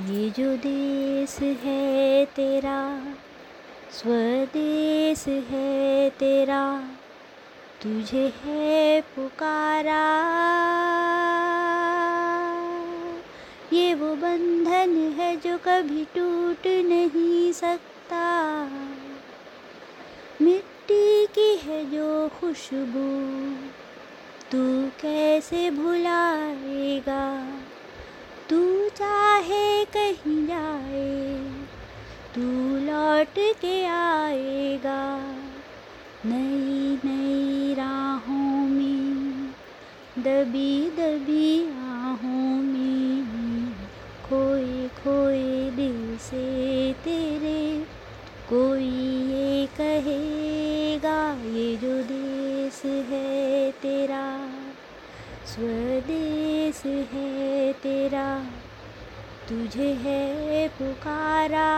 ये जो देश है तेरा, स्वदेश है तेरा, तुझे है पुकारा। ये वो बंधन है जो कभी टूट नहीं सकता। मिट्टी की है जो खुशबू, तू कैसे भुलाएगा? तू चाहे कहीं जाए, तू लौट के आएगा। नई नई राहों में, दबी दबी आहों में, खोए खोए दिल से तेरे, कोई ये कहेगा, ये जो देश है तेरा। स्वदेश है तेरा, तुझे है पुकारा।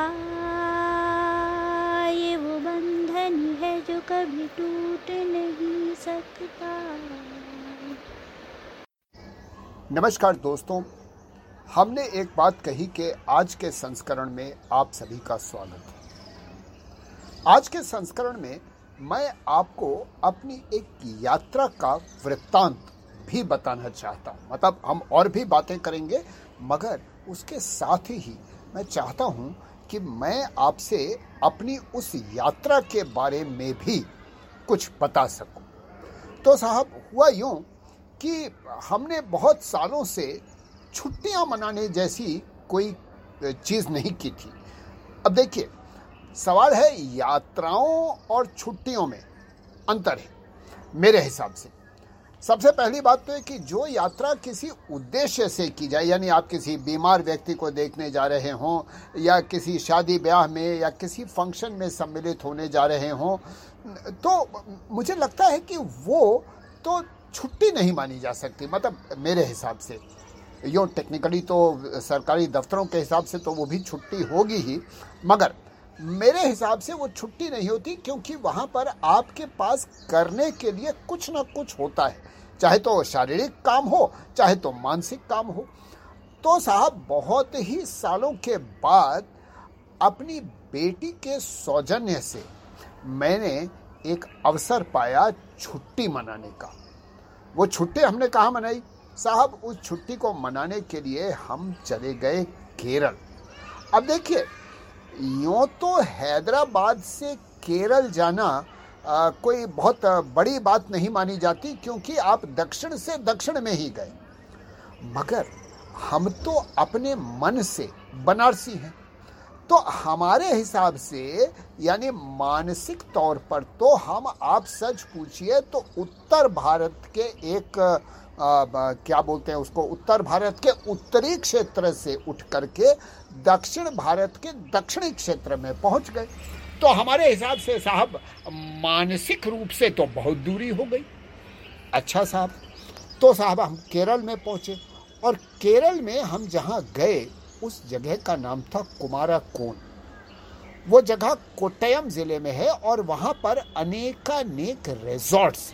ये वो बंधन है जो कभी टूट नहीं सकता। नमस्कार दोस्तों, हमने एक बात कही कि आज के संस्करण में आप सभी का स्वागत है। आज के संस्करण में मैं आपको अपनी एक यात्रा का वृत्तांत भी बताना चाहता हूँ। मतलब हम और भी बातें करेंगे, मगर उसके साथ ही मैं चाहता हूँ कि मैं आपसे अपनी उस यात्रा के बारे में भी कुछ बता सकूँ। तो साहब, हुआ यूँ कि हमने बहुत सालों से छुट्टियाँ मनाने जैसी कोई चीज़ नहीं की थी। अब देखिए, सवाल है यात्राओं और छुट्टियों में अंतर है, मेरे हिसाब से। सबसे पहली बात तो है कि जो यात्रा किसी उद्देश्य से की जाए, यानी आप किसी बीमार व्यक्ति को देखने जा रहे हों, या किसी शादी ब्याह में, या किसी फ़ंक्शन में सम्मिलित होने जा रहे हों तो मुझे लगता है कि वो तो छुट्टी नहीं मानी जा सकती मतलब मेरे हिसाब से। यो टेक्निकली तो सरकारी दफ्तरों के हिसाब से तो वो भी छुट्टी होगी ही, मगर मेरे हिसाब से वो छुट्टी नहीं होती क्योंकि वहाँ पर आपके पास करने के लिए कुछ ना कुछ होता है। चाहे तो शारीरिक काम हो, चाहे तो मानसिक काम हो। तो साहब, बहुत ही सालों के बाद अपनी बेटी के सौजन्य से मैंने एक अवसर पाया छुट्टी मनाने का। वो छुट्टी हमने कहाँ मनाई? साहब, उस छुट्टी को मनाने के लिए हम चले गए केरल। अब देखिए, यूँ तो हैदराबाद से केरल जाना आ, कोई बहुत बड़ी बात नहीं मानी जाती क्योंकि आप दक्षिण से दक्षिण में ही गए। मगर हम तो अपने मन से बनारसी हैं। तो हमारे हिसाब से यानी मानसिक तौर पर तो हम आप सच पूछिए तो उत्तर भारत के एक आ, क्या बोलते हैं उसको उत्तर भारत के उत्तरी क्षेत्र से उठ करके दक्षिण भारत के दक्षिणी क्षेत्र में पहुँच गए। तो हमारे हिसाब से साहब, मानसिक रूप से तो बहुत दूरी हो गई। अच्छा साहब तो साहब हम केरल में पहुँचे और केरल में हम जहाँ गए, उस जगह का नाम था कुमारा कोन। वो जगह कोट्टयम ज़िले में है और वहाँ पर अनेकानेक रिजॉर्ट्स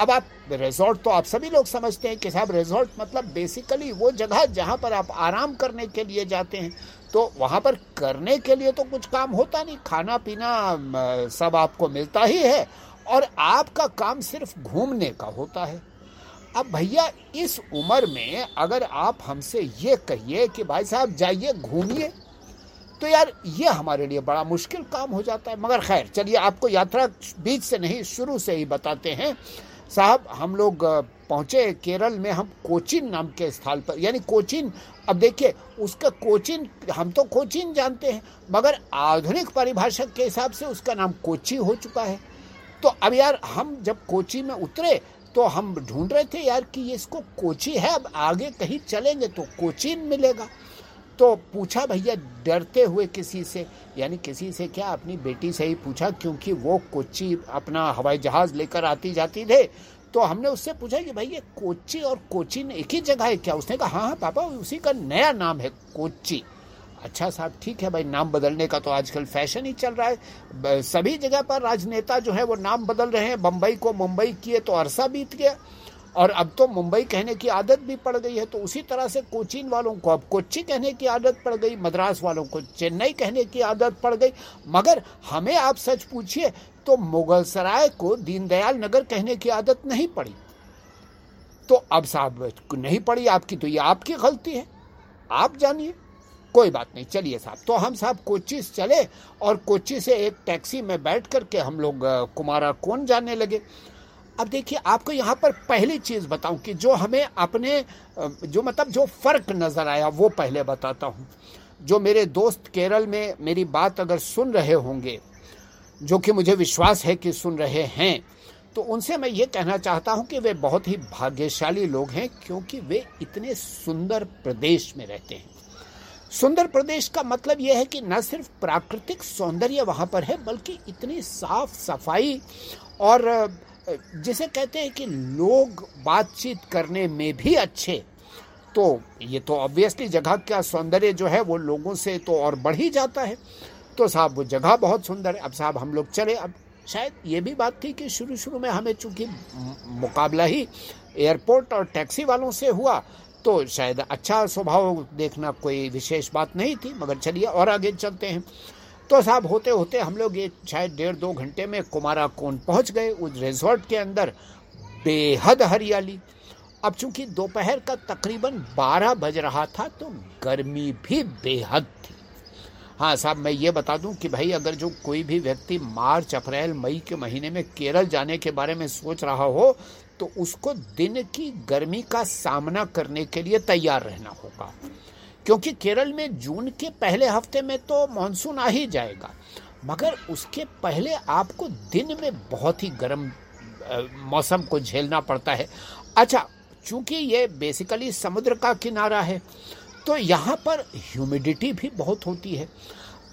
अब आप रिजॉर्ट तो आप सभी लोग समझते हैं कि साहब रिजॉर्ट मतलब बेसिकली वो जगह जहाँ पर आप आराम करने के लिए जाते हैं। तो वहाँ पर करने के लिए तो कुछ काम होता नहीं। खाना पीना सब आपको मिलता ही है और आपका काम सिर्फ़ घूमने का होता है। अब भैया, इस उम्र में अगर आप हमसे ये कहिए कि भाई साहब जाइए, घूमिए तो यार ये हमारे लिए बड़ा मुश्किल काम हो जाता है। मगर खैर, चलिए आपको यात्रा बीच से नहीं, शुरू से ही बताते हैं। साहब, हम लोग पहुँचे केरल में, हम कोचिन नाम के स्थल पर। यानी कोचिन, अब देखिए, उसका कोचिन, हम तो कोचिन जानते हैं, मगर आधुनिक परिभाषा के हिसाब से उसका नाम कोची हो चुका है। तो अब यार, हम जब कोची में उतरे तो हम ढूंढ रहे थे यार कि ये इसको कोची है, अब आगे कहीं चलेंगे तो कोचिन मिलेगा। तो पूछा, भैया, डरते हुए किसी से? यानी किसी से क्या अपनी बेटी से ही पूछा, क्योंकि वो कोच्चि अपना हवाई जहाज़ लेकर आती जाती थे। तो हमने उससे पूछा कि भाई ये कोच्चि और कोचिन एक ही जगह है क्या? उसने कहा हाँ हाँ पापा, उसी का नया नाम है कोच्चि। अच्छा साहब, ठीक है भाई, नाम बदलने का तो आजकल फ़ैशन ही चल रहा है। सभी जगह पर राजनेता जो है वो नाम बदल रहे हैं। बम्बई को मुंबई किए तो अरसा बीत गया। और अब तो मुंबई कहने की आदत भी पड़ गई है तो उसी तरह से कोचीन वालों को, अब कोच्चि कहने की आदत पड़ गई, मद्रास वालों को, चेन्नई कहने की आदत पड़ गई। मगर हमें आप सच पूछिए तो मुगल सराय को दीनदयाल नगर कहने की आदत नहीं पड़ी। तो अब साहब, नहीं पड़ी आपकी तो ये आपकी गलती है। आप जानिए। कोई बात नहीं, चलिए साहब। तो हम साहब कोच्चि चले, और कोच्चि से एक टैक्सी में बैठ करके हम लोग कुमारा कौन जाने लगे। अब देखिए, आपको यहाँ पर पहली चीज़ बताऊँ कि जो हमें अपने जो मतलब जो फ़र्क नज़र आया, वो पहले बताता हूँ। जो मेरे दोस्त केरल में मेरी बात अगर सुन रहे होंगे, जो कि मुझे विश्वास है कि सुन रहे हैं तो उनसे मैं ये कहना चाहता हूँ कि वे बहुत ही भाग्यशाली लोग हैं, क्योंकि वे इतने सुंदर प्रदेश में रहते हैं। सुंदर प्रदेश का मतलब यह है कि न सिर्फ़ प्राकृतिक सौंदर्य वहाँ पर है, बल्कि इतनी साफ़ सफ़ाई और जिसे कहते हैं कि लोग बातचीत करने में भी अच्छे तो ये तो ऑब्वियसली जगह का सौंदर्य जो है वो लोगों से तो और बढ़ ही जाता है। तो साहब, वो जगह बहुत सुंदर है। अब साहब, हम लोग चले। अब शायद ये भी बात थी कि शुरू शुरू में हमें चूँकि मुकाबला ही एयरपोर्ट और टैक्सी वालों से हुआ तो शायद अच्छा स्वभाव देखना कोई विशेष बात नहीं थी, मगर चलिए और आगे चलते हैं। तो साहब, होते होते हम लोग ये शायद डेढ़ दो घंटे में कुमारा कोन पहुँच गए उस रिजॉर्ट के अंदर। बेहद हरियाली। अब चूँकि दोपहर का तकरीबन 12 बज रहा था तो गर्मी भी बेहद थी। हाँ साहब, मैं ये बता दूँ कि भाई, अगर जो कोई भी व्यक्ति मार्च, अप्रैल, मई के महीने में केरल जाने के बारे में सोच रहा हो तो उसको दिन की गर्मी का सामना करने के लिए तैयार रहना होगा। क्योंकि केरल में जून के पहले हफ़्ते में तो मानसून आ ही जाएगा। मगर उसके पहले आपको दिन में बहुत ही गर्म मौसम को झेलना पड़ता है। अच्छा चूँकि ये बेसिकली समुद्र का किनारा है तो यहाँ पर ह्यूमिडिटी भी बहुत होती है।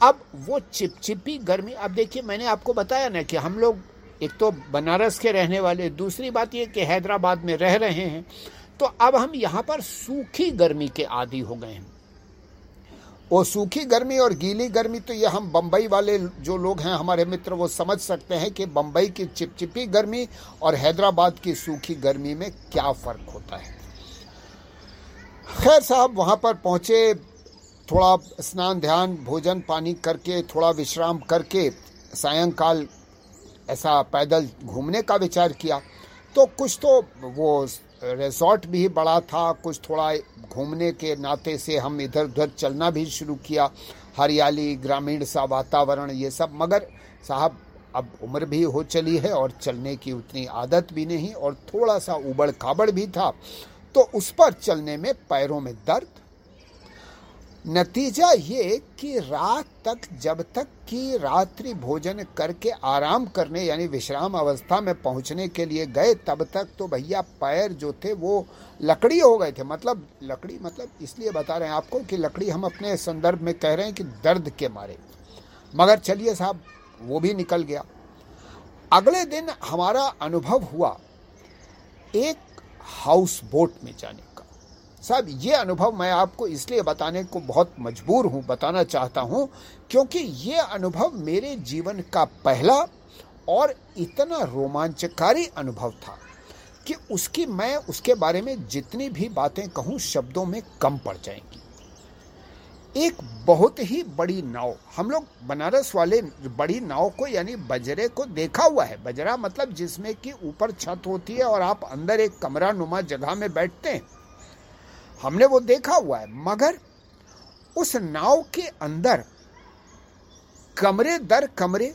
अब वो चिपचिपी गर्मी, अब देखिए मैंने आपको बताया ना कि हम लोग एक तो बनारस के रहने वाले, दूसरी बात ये कि हैदराबाद में रह रहे हैं तो अब हम यहाँ पर सूखी गर्मी के आदि हो गए हैं। वो सूखी गर्मी और गीली गर्मी तो ये हम बम्बई वाले जो लोग हैं, हमारे मित्र, वो समझ सकते हैं कि बम्बई की चिपचिपी गर्मी और हैदराबाद की सूखी गर्मी में क्या फ़र्क होता है। खैर साहब, वहाँ पर पहुँचे, थोड़ा स्नान, ध्यान, भोजन पानी करके, थोड़ा विश्राम करके, सायंकाल ऐसा पैदल घूमने का विचार किया। तो कुछ तो वो रिजॉर्ट भी बड़ा था। कुछ थोड़ा घूमने के नाते से हम इधर उधर चलना भी शुरू किया। हरियाली, ग्रामीण सा वातावरण, ये सब। मगर साहब, अब उम्र भी हो चली है और चलने की उतनी आदत भी नहीं और थोड़ा सा उबड़ खाबड़ भी था। तो उस पर चलने में पैरों में दर्द नतीजा ये कि रात तक, जब तक कि रात्रि भोजन करके आराम करने, यानी विश्राम अवस्था में पहुँचने के लिए गए, तब तक तो भैया पैर जो थे वो लकड़ी हो गए थे। मतलब लकड़ी मतलब इसलिए बता रहे हैं आपको कि लकड़ी हम अपने संदर्भ में कह रहे हैं कि दर्द के मारे। मगर चलिए साहब, वो भी निकल गया। अगले दिन हमारा अनुभव हुआ एक हाउस बोट में जाने। साहब, ये अनुभव मैं आपको इसलिए बताने को बहुत मजबूर हूँ, बताना चाहता हूँ, क्योंकि ये अनुभव मेरे जीवन का पहला और इतना रोमांचकारी अनुभव था कि उसकी मैं उसके बारे में जितनी भी बातें कहूँ, शब्दों में कम पड़ जाएँगी। एक बहुत ही बड़ी नाव, हम लोग बनारस वाले बड़ी नाव को, यानी बजरे को देखा हुआ है। बजरा मतलब जिसमें कि ऊपर छत होती है और आप अंदर एक कमरा नुमा जगह में बैठते हैं। हमने वो देखा हुआ है, मगर उस नाव के अंदर, कमरे दर कमरे,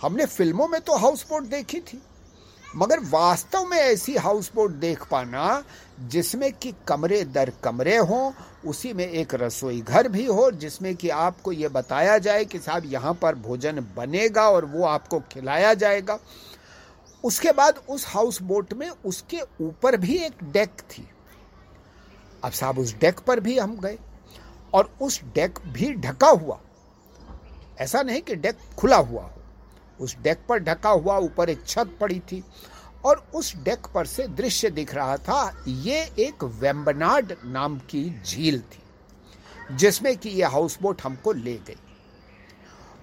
हमने फ़िल्मों में तो हाउस बोट देखी थी, मगर वास्तव में ऐसी हाउस बोट देख पाना, जिसमें कि कमरे दर कमरे हों, उसी में एक रसोई घर भी हो, जिसमें कि आपको ये बताया जाए कि साहब यहाँ पर भोजन बनेगा और वो आपको खिलाया जाएगा। उसके बाद उस हाउस बोट में उसके ऊपर भी एक डेक थी। अब साहब उस डेक पर भी हम गए और उस डेक भी ढका हुआ। ऐसा नहीं कि डेक खुला हुआ हो। उस डेक पर ढका हुआ, ऊपर एक छत पड़ी थी और उस डेक पर से दृश्य दिख रहा था, ये एक वेम्बनाड नाम की झील थी, जिसमें कि यह हाउस बोट हमको ले गई।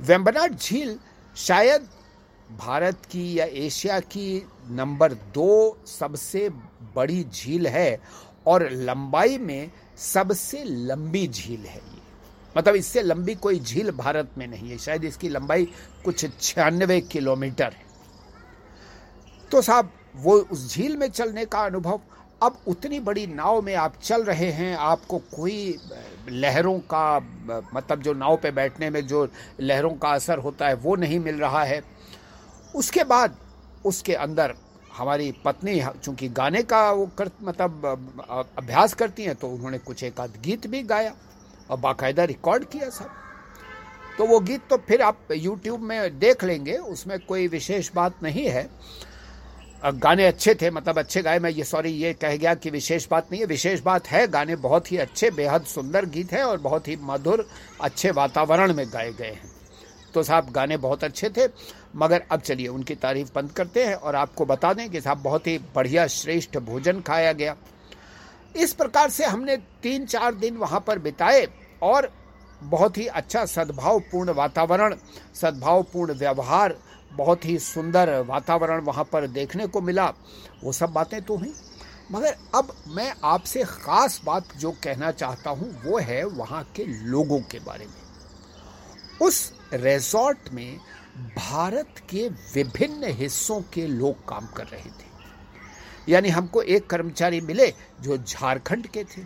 वेम्बनाड झील शायद भारत की या एशिया की नंबर दो सबसे बड़ी झील है और लंबाई में सबसे लंबी झील है ये। मतलब इससे लंबी कोई झील भारत में नहीं है, शायद इसकी लंबाई कुछ छियानवे किलोमीटर है। तो साहब, वो उस झील में चलने का अनुभव, अब उतनी बड़ी नाव में आप चल रहे हैं, आपको कोई लहरों का मतलब जो नाव पे बैठने में जो लहरों का असर होता है, वो नहीं मिल रहा है। उसके बाद, उसके अंदर हमारी पत्नी, चूँकि गाने का वो कर मतलब अभ्यास करती हैं तो उन्होंने कुछ एक आध गीत भी गाया और बाकायदा रिकॉर्ड किया सब। तो वो गीत तो फिर आप यूट्यूब में देख लेंगे, उसमें कोई विशेष बात नहीं है। गाने अच्छे थे मतलब अच्छे गाए, मैं ये सॉरी ये कह गया कि विशेष बात नहीं है। विशेष बात है, गाने बहुत ही अच्छे, बेहद सुंदर गीत है और बहुत ही मधुर, अच्छे वातावरण में गाए गए हैं। तो साहब गाने बहुत अच्छे थे, मगर अब चलिए उनकी तारीफ़ बंद करते हैं और आपको बता दें कि साहब बहुत ही बढ़िया श्रेष्ठ भोजन खाया गया। इस प्रकार से हमने तीन चार दिन वहाँ पर बिताए और बहुत ही अच्छा सद्भावपूर्ण वातावरण, सद्भावपूर्ण व्यवहार, बहुत ही सुंदर वातावरण वहाँ पर देखने को मिला। वो सब बातें तो हुई, मगर अब मैं आपसे ख़ास बात जो कहना चाहता हूँ वो है वहाँ के लोगों के बारे में। उस रिजॉर्ट में भारत के विभिन्न हिस्सों के लोग काम कर रहे थे। यानी हमको एक कर्मचारी मिले जो झारखंड के थे,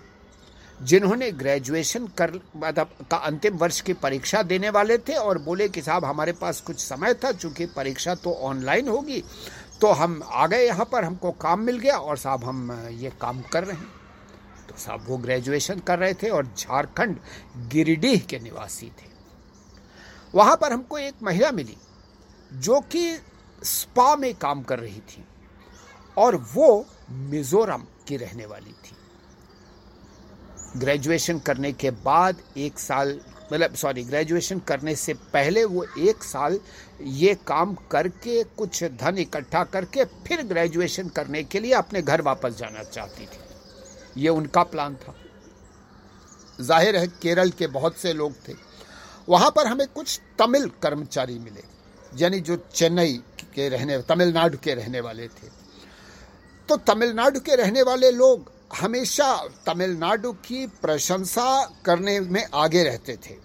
जिन्होंने ग्रेजुएशन कर मतलब का अंतिम वर्ष की परीक्षा देने वाले थे और बोले कि साहब, हमारे पास कुछ समय था, चूँकि परीक्षा तो ऑनलाइन होगी तो हम आ गए यहाँ पर, हमको काम मिल गया और साहब हम, ये काम कर रहे हैं। तो साहब वो ग्रेजुएशन कर रहे थे और झारखंड गिरिडीह के निवासी थे। वहाँ पर हमको एक महिला मिली, जो कि स्पा में काम कर रही थी, और वो मिजोरम की रहने वाली थी। ग्रेजुएशन करने के बाद एक साल मतलब सॉरी ग्रेजुएशन करने से पहले वो एक साल ये काम करके, कुछ धन इकट्ठा करके फिर ग्रेजुएशन करने के लिए अपने घर वापस जाना चाहती थी। ये उनका प्लान था। ज़ाहिर है, केरल के बहुत से लोग थे। वहाँ पर हमें कुछ तमिल कर्मचारी मिले, यानी जो चेन्नई के रहने, तमिलनाडु के रहने वाले थे। तो तमिलनाडु के रहने वाले लोग हमेशा तमिलनाडु की प्रशंसा करने में आगे रहते थे।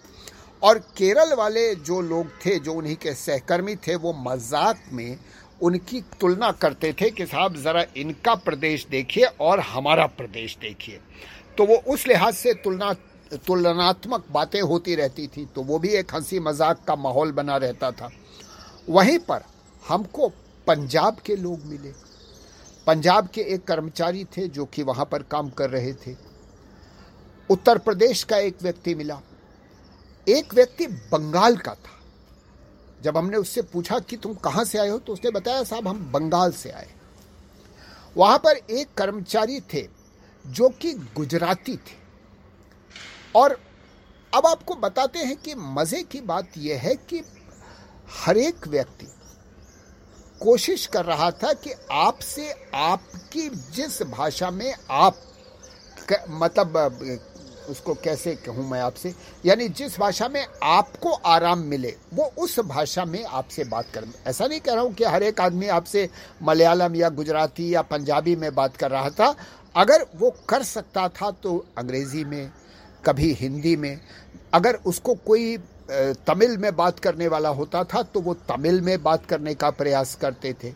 और केरल वाले जो लोग थे, जो उन्हीं के सहकर्मी थे, वो मज़ाक में उनकी तुलना करते थे कि साहब, ज़रा इनका प्रदेश देखिए और हमारा प्रदेश देखिए। तो वो उस लिहाज से तुलना तुलनात्मक बातें होती रहती थी तो वो भी एक हँसी मज़ाक का माहौल बना रहता था। वहीं पर हमको पंजाब के लोग मिले। पंजाब के एक कर्मचारी थे जो कि वहाँ पर काम कर रहे थे। उत्तर प्रदेश का एक व्यक्ति मिला। एक व्यक्ति बंगाल का था। जब हमने उससे पूछा कि तुम कहाँ से आए हो तो उसने बताया, साहब, हम बंगाल से आए वहाँ पर एक कर्मचारी थे जो कि गुजराती थे। और अब आपको बताते हैं कि मज़े की बात यह है कि हर एक व्यक्ति कोशिश कर रहा था कि आपसे आपकी जिस भाषा में आप मतलब उसको कैसे कहूँ मैं आपसे, यानी जिस भाषा में आपको आराम मिले, वो उस भाषा में आपसे बात कर, ऐसा नहीं कह रहा हूँ कि हर एक आदमी आपसे मलयालम या गुजराती या पंजाबी में बात कर रहा था, अगर वो कर सकता था तो अंग्रेज़ी में कभी हिंदी में। अगर उसको कोई तमिल में बात करने वाला होता था तो वो तमिल में बात करने का प्रयास करते थे।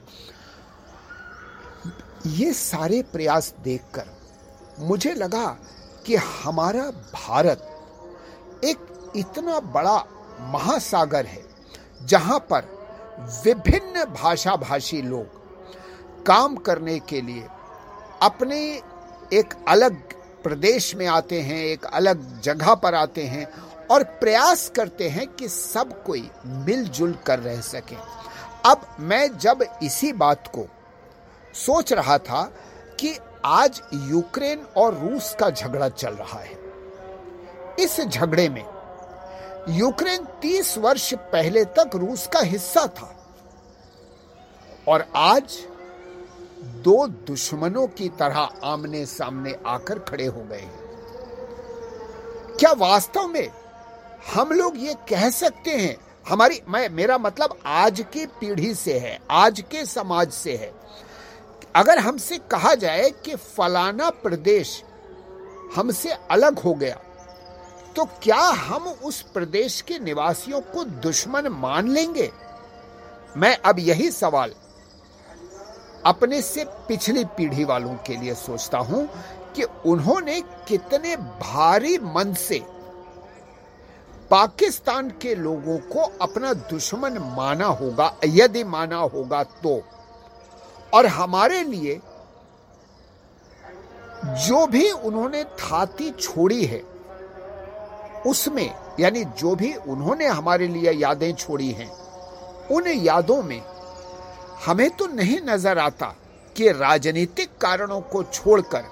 ये सारे प्रयास देखकर मुझे लगा कि हमारा भारत एक इतना बड़ा महासागर है, जहाँ पर विभिन्न भाषा भाषी लोग काम करने के लिए अपने एक अलग प्रदेश में आते हैं, एक अलग जगह पर आते हैं और प्रयास करते हैं कि सब कोई मिलजुल कर रह सके। अब मैं जब इसी बात को सोच रहा था कि आज यूक्रेन और रूस का झगड़ा चल रहा है। इस झगड़े में यूक्रेन 30 वर्ष पहले तक रूस का हिस्सा था और आज दो दुश्मनों की तरह आमने सामने आकर खड़े हो गए हैं। क्या वास्तव में हम लोग ये कह सकते हैं? हमारी, मैं, मेरा मतलब आज की पीढ़ी से है, आज के समाज से है। अगर हमसे कहा जाए कि फलाना प्रदेश हमसे अलग हो गया तो क्या हम उस प्रदेश के निवासियों को दुश्मन मान लेंगे? मैं अब यही सवाल अपने से पिछली पीढ़ी वालों के लिए सोचता हूँ कि उन्होंने कितने भारी मन से पाकिस्तान के लोगों को अपना दुश्मन माना होगा, यदि माना होगा तो। और हमारे लिए जो भी उन्होंने थाती छोड़ी है, उसमें, यानी जो भी उन्होंने हमारे लिए यादें छोड़ी हैं, उन यादों में हमें तो नहीं नज़र आता कि राजनीतिक कारणों को छोड़कर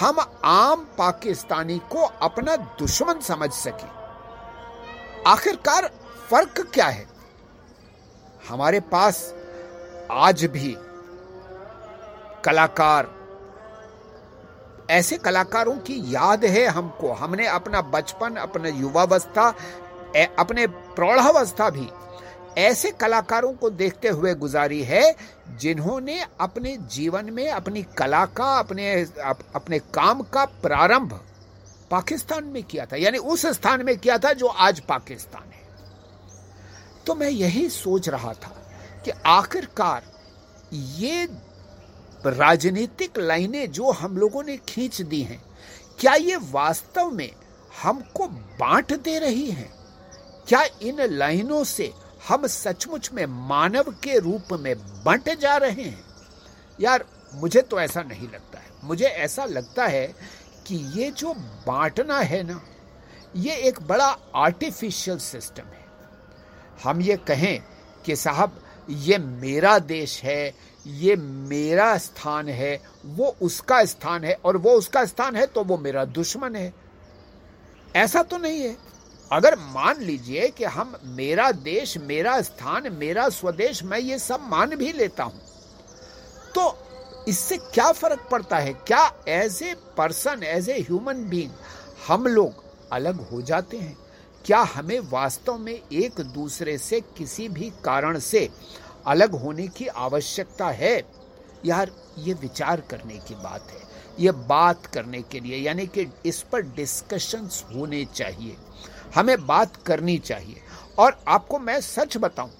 हम आम पाकिस्तानी को अपना दुश्मन समझ सके। आखिरकार फ़र्क क्या है? हमारे पास आज भी कलाकार, ऐसे कलाकारों की याद है हमको। हमने अपना बचपन, अपना युवावस्था अपने प्रौढ़ावस्था भी ऐसे कलाकारों को देखते हुए गुजारी है जिन्होंने अपने जीवन में अपनी कला का अपने अप, अपने काम का प्रारंभ पाकिस्तान में किया था यानी उस स्थान में किया था जो आज पाकिस्तान है। तो मैं यही सोच रहा था कि आखिरकार ये राजनीतिक लाइनें जो हम लोगों ने खींच दी हैं क्या ये वास्तव में हमको बांट दे रही हैं? क्या इन लाइनों से हम सचमुच में मानव के रूप में बंट जा रहे हैं। यार, मुझे तो ऐसा नहीं लगता है। मुझे ऐसा लगता है कि ये जो बांटना है ना, ये एक बड़ा आर्टिफिशियल सिस्टम है। हम ये कहें कि साहब, ये मेरा देश है, ये मेरा स्थान है, वो उसका स्थान है और वो उसका स्थान है तो वो मेरा दुश्मन है। ऐसा तो नहीं है। अगर मान लीजिए कि हम मेरा देश, मेरा स्थान, मेरा स्वदेश, मैं ये सब मान भी लेता हूँ तो इससे क्या फ़र्क पड़ता है? क्या as a person as a human being हम लोग अलग हो जाते हैं? क्या हमें वास्तव में एक दूसरे से किसी भी कारण से अलग होने की आवश्यकता है? यार, ये विचार करने की बात है। ये बात करने के लिए, यानी कि इस पर डिस्कशंस होने चाहिए। हमें बात करनी चाहिए। और आपको मैं सच बताऊँ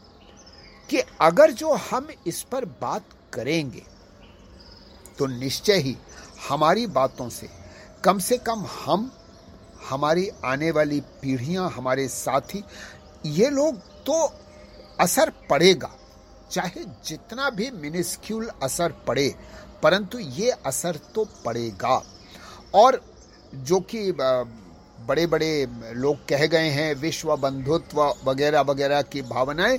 कि अगर जो हम इस पर बात करेंगे तो निश्चय ही हमारी बातों से कम से कम हम, हमारी आने वाली पीढ़ियाँ, हमारे साथी, ये लोग तो असर पड़ेगा। चाहे जितना भी मिनिस्क्यूल असर पड़े, परंतु ये असर तो पड़ेगा। और जो कि बड़े बड़े लोग कह गए हैं विश्व बंधुत्व वगैरह वगैरह की भावनाएँ।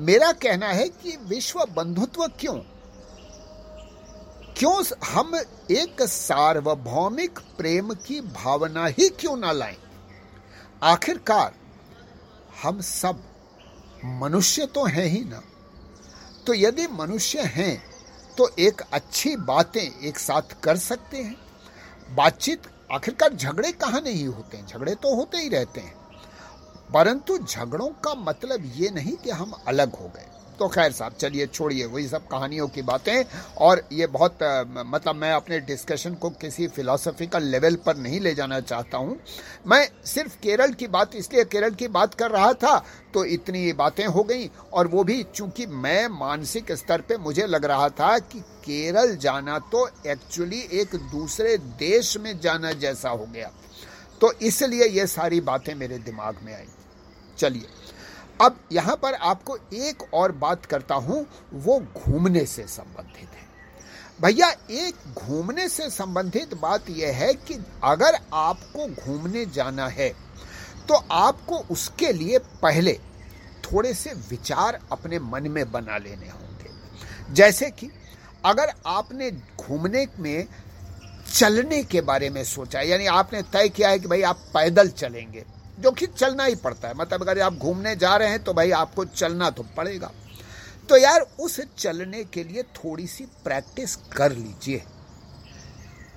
मेरा कहना है कि विश्व बंधुत्व क्यों? क्यों हम एक सार्वभौमिक प्रेम की भावना ही क्यों ना लाएँ? आखिरकार हम सब मनुष्य तो हैं ही ना। तो यदि मनुष्य हैं तो एक अच्छी बातें एक साथ कर सकते हैं। बातचीत आखिरकार झगड़े कहाँ नहीं होते हैं? झगड़े तो होते ही रहते हैं। परंतु झगड़ों का मतलब ये नहीं कि हम अलग हो गए। तो खैर साहब, चलिए छोड़िए वही सब कहानियों की बातें। और ये बहुत मतलब मैं अपने डिस्कशन को किसी फिलोसफिकल लेवल पर नहीं ले जाना चाहता हूँ। मैं सिर्फ़ केरल की बात, इसलिए केरल की बात कर रहा था तो इतनी बातें हो गई। और वो भी चूँकि मैं मानसिक स्तर पे, मुझे लग रहा था कि केरल जाना तो एक्चुअली एक दूसरे देश में जाना जैसा हो गया। तो इसलिए ये सारी बातें मेरे दिमाग में आई। चलिए। अब यहाँ पर आपको एक और बात करता हूँ, वो घूमने से संबंधित है। भैया, एक घूमने से संबंधित बात यह है कि अगर आपको घूमने जाना है तो आपको उसके लिए पहले थोड़े से विचार अपने मन में बना लेने होंगे। जैसे कि अगर आपने घूमने में चलने के बारे में सोचा, यानी आपने तय किया है कि भाई आप पैदल चलेंगे जो कि चलना ही पड़ता है। मतलब अगर आप घूमने जा रहे हैं तो भाई आपको चलना तो पड़ेगा। तो यार, उस चलने के लिए थोड़ी सी प्रैक्टिस कर लीजिए।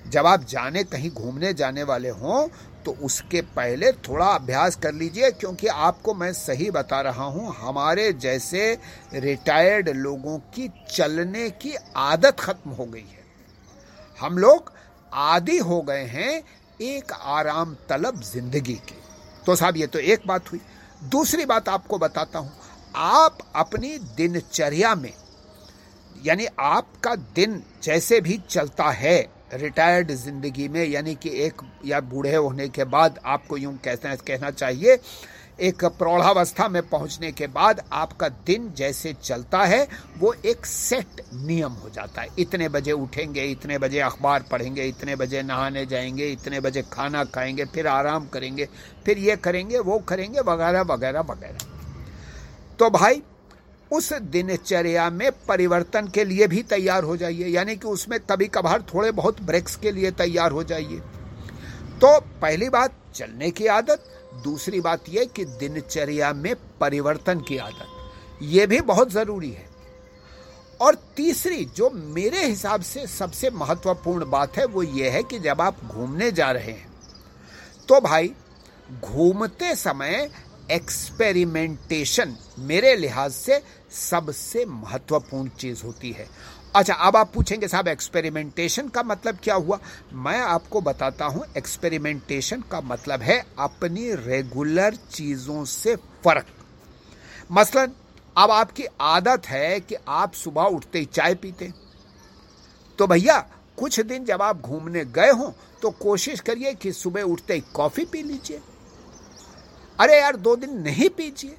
जब आप जाने, कहीं घूमने जाने वाले हों तो उसके पहले थोड़ा अभ्यास कर लीजिए, क्योंकि आपको मैं सही बता रहा हूँ, हमारे जैसे रिटायर्ड लोगों की चलने की आदत खत्म हो गई है। हम लोग आदि हो गए हैं एक आराम तलब ज़िंदगी की। तो साहब, ये तो एक बात हुई। दूसरी बात आपको बताता हूँ, आप अपनी दिनचर्या में, यानी आपका दिन जैसे भी चलता है, रिटायर्ड ज़िंदगी में, यानी कि एक या बूढ़े होने के बाद आपको यूँ कहना कहना चाहिए एक प्रौढ़ावस्था में पहुँचने के बाद आपका दिन जैसे चलता है, वो एक सेट नियम हो जाता है। इतने बजे उठेंगे, इतने बजे अखबार पढ़ेंगे, इतने बजे नहाने जाएँगे, इतने बजे खाना खाएँगे, फिर आराम करेंगे, फिर ये करेंगे, वो करेंगे, वगैरह वगैरह वगैरह। तो भाई, उस दिनचर्या में परिवर्तन के लिए भी तैयार हो जाइए। यानी कि उसमें कभी कभार थोड़े बहुत ब्रेक्स के लिए तैयार हो जाइए। तो पहली बात, चलने की आदत दूसरी बात यह कि दिनचर्या में परिवर्तन की आदत, यह भी बहुत ज़रूरी है। और तीसरी, जो मेरे हिसाब से सबसे महत्वपूर्ण बात है, वो ये है कि जब आप घूमने जा रहे हैं तो भाई, घूमते समय एक्सपेरिमेंटेशन मेरे लिहाज से सबसे महत्वपूर्ण चीज़ होती है। अच्छा अब आप पूछेंगे साहब एक्सपेरिमेंटेशन का मतलब क्या हुआ? मैं आपको बताता हूँ एक्सपेरिमेंटेशन का मतलब है अपनी रेगुलर चीज़ों से फ़र्क। मसलन, अब आपकी आदत है कि आप सुबह उठते ही चाय पीते। तो भैया, कुछ दिन जब आप घूमने गए हो तो कोशिश करिए कि सुबह उठते ही कॉफ़ी पी लीजिए। अरे यार, दो दिन नहीं पीजिए।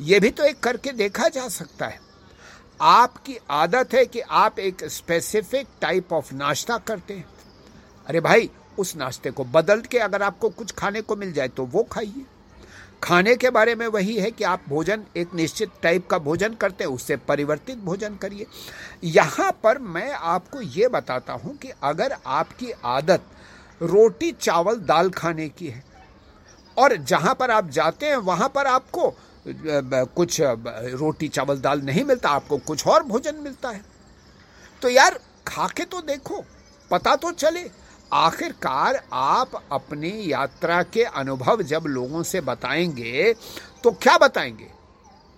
यह भी तो एक करके देखा जा सकता है। आपकी आदत है कि आप एक स्पेसिफिक टाइप ऑफ़ नाश्ता करते हैं। अरे भाई, उस नाश्ते को बदल के अगर आपको कुछ खाने को मिल जाए तो वो खाइए। खाने के बारे में वही है कि आप भोजन, एक निश्चित टाइप का भोजन करते हैं, उससे परिवर्तित भोजन करिए। यहाँ पर मैं आपको ये बताता हूँ कि अगर आपकी आदत रोटी, चावल, दाल खाने की है, और जहाँ पर आप जाते हैं, वहाँ पर आपको कुछ रोटी चावल दाल नहीं मिलता, आपको कुछ और भोजन मिलता है। तो यार खा के तो देखो, पता तो चले। आखिरकार आप अपनी यात्रा के अनुभव जब लोगों से बताएँगे तो क्या बताएँगे?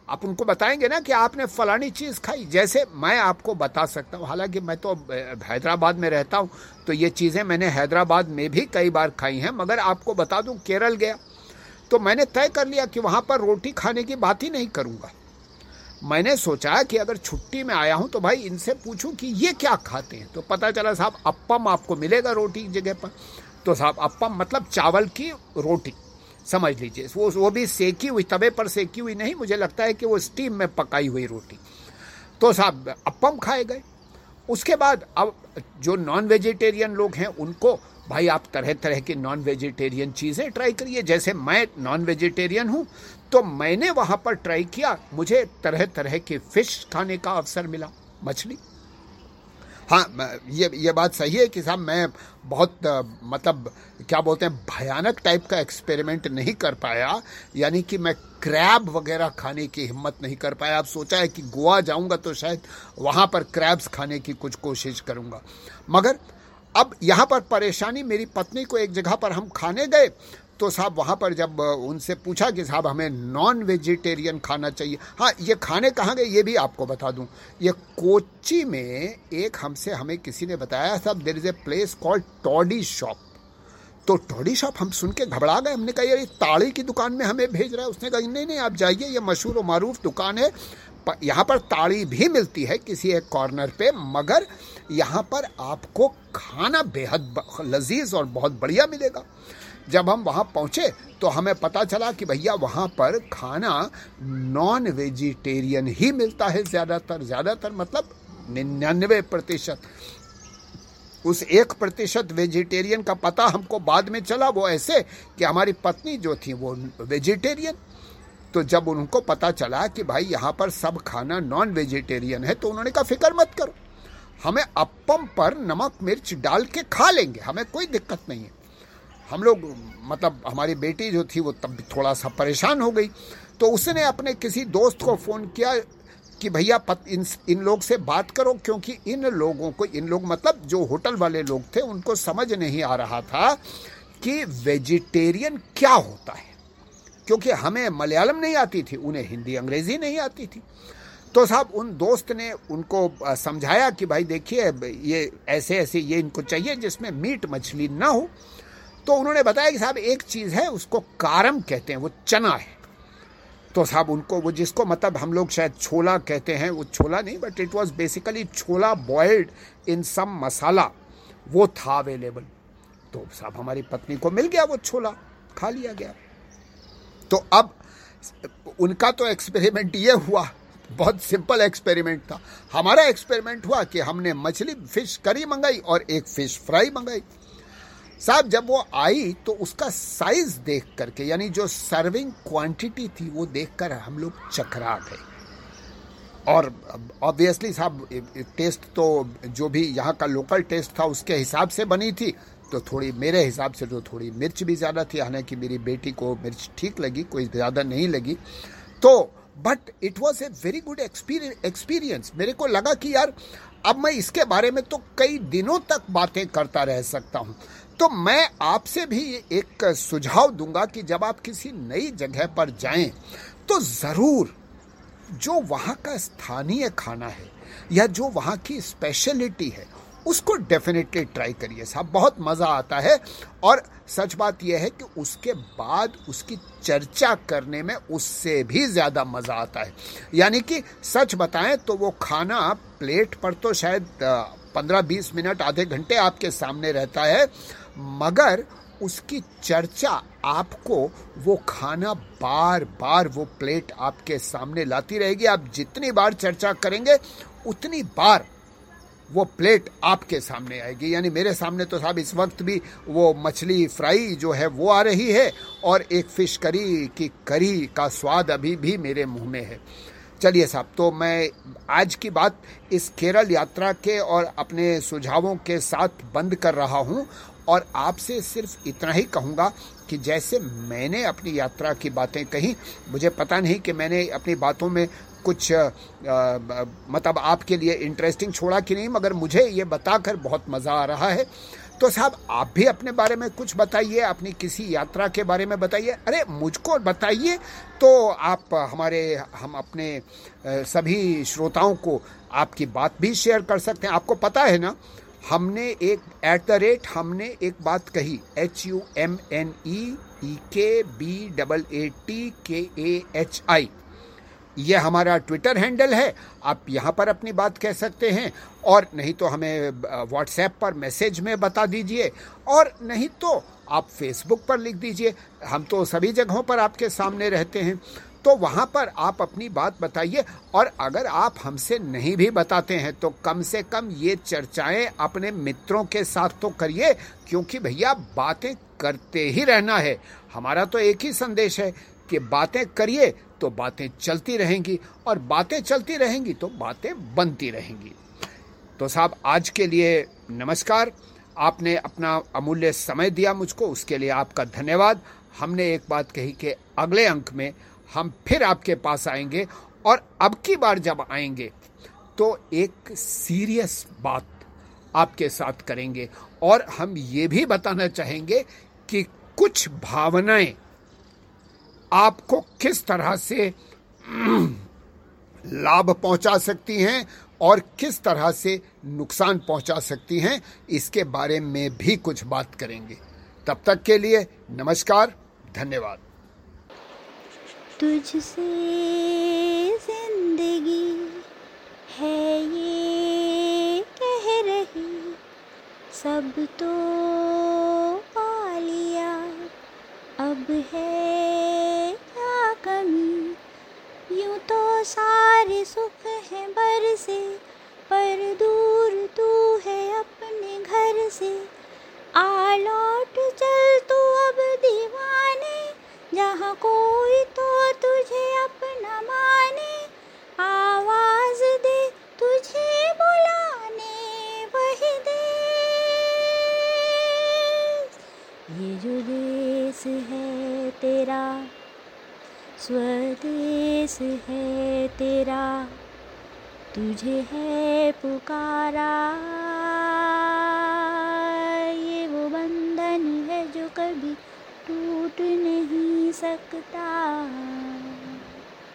आप उनको बताएँगे ना कि आपने फलानी चीज़ खाई। जैसे मैं आपको बता सकता हूँ, हालाँकि मैं तो हैदराबाद में रहता हूँ तो ये चीज़ें मैंने हैदराबाद में भी कई बार खाई हैं, मगर आपको बता दूँ, केरल गया। तो मैंने तय कर लिया कि वहाँ पर रोटी खाने की बात ही नहीं करूँगा। मैंने सोचा कि अगर छुट्टी में आया हूँ तो भाई इनसे पूछूँ कि ये क्या खाते हैं। तो पता चला साहब, अप्पम आपको मिलेगा रोटी की जगह पर। तो साहब, अप्पम मतलब चावल की रोटी। समझ लीजिए, वो वो भी सेकी हुई, तवे पर सेकी हुई नहीं, मुझे लगता है कि वो स्टीम में पकाई हुई रोटी। तो साहब, अप्पम खाए गए। उसके बाद अब जो नॉन वेजिटेरियन लोग हैं, उनको, भाई आप तरह तरह की नॉन वेजिटेरियन चीज़ें ट्राई करिए। जैसे मैं नॉन वेजिटेरियन हूँ तो मैंने वहाँ पर ट्राई किया, मुझे तरह तरह के फ़िश खाने का अवसर मिला, मछली। हाँ ये ये बात सही है कि साहब मैं बहुत मतलब क्या बोलते हैं, भयानक टाइप का एक्सपेरिमेंट नहीं कर पाया। यानी कि मैं क्रैब वगैरह खाने की हिम्मत नहीं कर पाया। अब सोचा है कि गोवा जाऊँगा तो शायद वहाँ पर क्रैब्स खाने की कुछ कोशिश करूँगा। मगर अब यहाँ पर परेशानी मेरी पत्नी को एक जगह पर हम खाने गए। तो साहब वहाँ पर जब उनसे पूछा कि साहब हमें नॉन वेजिटेरियन खाना चाहिए। हाँ ये खाने कहाँ गए, ये भी आपको बता दूँ। ये कोची में एक हमसे हमें किसी ने बताया, साहब there is a place called toddy shop तो टॉडी शॉप हम सुन के घबरा गए। हमने कहा, यार, ये ताड़ी की दुकान में हमें भेज रहा है। उसने कहा, नहीं नहीं, आप जाइए, ये मशहूर और मरूफ दुकान है। यहाँ पर ताड़ी भी मिलती है किसी एक कॉर्नर पे, मगर यहाँ पर आपको खाना बेहद लजीज और बहुत बढ़िया मिलेगा। जब हम वहाँ पहुँचे तो हमें पता चला कि भैया वहाँ पर खाना नॉन वेजिटेरियन ही मिलता है ज़्यादातर ज़्यादातर मतलब निन्यानवे प्रतिशत। उस एक प्रतिशत वेजिटेरियन का पता हमको बाद में चला, वो ऐसे कि हमारी पत्नी जो थी वो वेजिटेरियन तो जब उनको पता चला कि भाई यहाँ पर सब खाना नॉन वेजिटेरियन है तो उन्होंने कहा, फ़िक्र मत करो। हमें अपम पर नमक मिर्च डाल के खा लेंगे, हमें कोई दिक्कत नहीं है। हम लोग मतलब हमारी बेटी जो थी वो तब थोड़ा सा परेशान हो गई। तो उसने अपने किसी दोस्त को फ़ोन किया कि भैया इन इन लोग से बात करो, क्योंकि इन लोगों को, इन लोग मतलब जो होटल वाले लोग थे, उनको समझ नहीं आ रहा था कि वेजिटेरियन क्या होता है। क्योंकि हमें मलयालम नहीं आती थी, उन्हें हिंदी, अंग्रेज़ी नहीं आती थी। तो साहब, उन दोस्त ने उनको समझाया कि भाई देखिए, ये ऐसे ऐसे ये इनको चाहिए जिसमें मीट मछली ना हो। तो उन्होंने बताया कि साहब, एक चीज़ है, उसको कारम कहते हैं, वो चना है। तो साहब, उनको, वो जिसको मतलब हम लोग शायद छोला कहते हैं, वो छोला नहीं but it was basically chhola boiled in some masala वो था अवेलेबल तो साहब, हमारी पत्नी को मिल गया वो छोला, खा लिया गया। तो अब उनका तो एक्सपेरिमेंट ये हुआ, बहुत सिंपल एक्सपेरिमेंट था। हमारा एक्सपेरिमेंट हुआ कि हमने मछली फ़िश करी मंगाई और एक फ़िश फ्राई मंगाई। साहब, जब वो आई तो उसका साइज़ देख करके, यानी जो सर्विंग क्वांटिटी थी, वो देखकर हम लोग चकरा गए। और ऑब्वियसली साहब टेस्ट तो जो भी यहाँ का लोकल टेस्ट था, उसके हिसाब से बनी थी। तो थोड़ी, मेरे हिसाब से तो थोड़ी मिर्च भी ज़्यादा थी। हालाँकि मेरी बेटी को मिर्च ठीक लगी, कोई ज़्यादा नहीं लगी। तो but it was a very good experience मेरे को लगा कि यार, अब मैं इसके बारे में तो कई दिनों तक बातें करता रह सकता हूँ। तो मैं आपसे भी एक सुझाव दूँगा कि जब आप किसी नई जगह पर जाएँ तो ज़रूर जो वहाँ का स्थानीय खाना है या जो वहाँ की स्पेशलिटी है, उसको डेफिनेटली ट्राई करिए साहब। बहुत मज़ा आता है और सच बात यह है कि उसके बाद उसकी चर्चा करने में उससे भी ज़्यादा मज़ा आता है। यानी कि सच बताएँ तो वो खाना प्लेट पर तो शायद पंद्रह बीस मिनट, आधे घंटे आपके सामने रहता है। मगर उसकी चर्चा आपको वो खाना बार बार वो प्लेट आपके सामने लाती रहेगी। आप जितनी बार चर्चा करेंगे, उतनी बार वो प्लेट आपके सामने आएगी। यानी मेरे सामने तो साहब इस वक्त भी वो मछली फ्राई जो है वो आ रही है और एक फ़िश करी की करी का स्वाद अभी भी मेरे मुँह में है। चलिए साहब तो मैं आज की बात इस केरल यात्रा के और अपने सुझावों के साथ बंद कर रहा हूँ और आपसे सिर्फ़ इतना ही कहूँगा कि जैसे मैंने अपनी यात्रा की बातें कही मुझे पता नहीं कि मैंने अपनी बातों में कुछ आ, मतलब आपके लिए इंटरेस्टिंग छोड़ा कि नहीं मगर मुझे ये बताकर बहुत मज़ा आ रहा है। तो साहब आप भी अपने बारे में कुछ बताइए अपनी किसी यात्रा के बारे में बताइए। अरे मुझको बताइए तो आप हमारे हम अपने सभी श्रोताओं को आपकी बात भी शेयर कर सकते हैं। आपको पता है ना हमने एक एट द रेट हमने एक बात कही H U M N E E K B double A T के ए एच आई ये हमारा ट्विटर हैंडल है, आप यहाँ पर अपनी बात कह सकते हैं, और नहीं तो हमें व्हाट्सएप पर मैसेज में बता दीजिए, और नहीं तो आप फेसबुक पर लिख दीजिए। हम तो सभी जगहों पर आपके सामने रहते हैं। तो वहाँ पर आप अपनी बात बताइए, और अगर आप हमसे नहीं भी बताते हैं तो कम से कम ये चर्चाएँ अपने मित्रों के साथ तो करिए, क्योंकि भैया बातें करते ही रहना है। हमारा तो एक ही संदेश है कि बातें करिए तो बातें चलती रहेंगी, और बातें चलती रहेंगी तो बातें बनती रहेंगी। तो साहब, आज के लिए नमस्कार। आपने अपना अमूल्य समय दिया मुझको, उसके लिए आपका धन्यवाद। हमने एक बात कही कि अगले अंक में हम फिर आपके पास आएँगे और अब की बार जब आएँगे तो एक सीरियस बात आपके साथ करेंगे। और हम ये भी बताना चाहेंगे कि कुछ भावनाएँ आपको किस तरह से लाभ पहुँचा सकती हैं और किस तरह से नुकसान पहुँचा सकती हैं, इसके बारे में भी कुछ बात करेंगे। तब तक के लिए नमस्कार, धन्यवाद। तुझसे ज़िंदगी है ये कह रही। सब तो पा लिया अब है तुझे है पुकारा। ये वो बंधन है जो कभी टूट नहीं सकता।